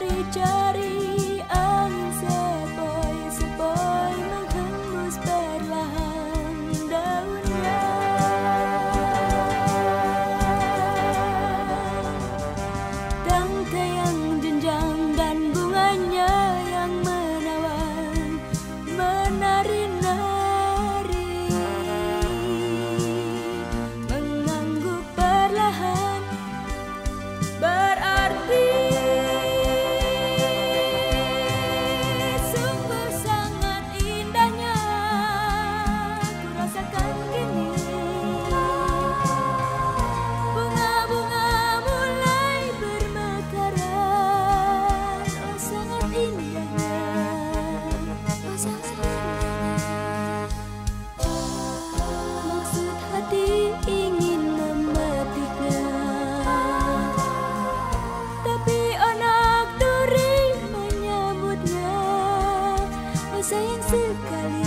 Cari, cari. Sekali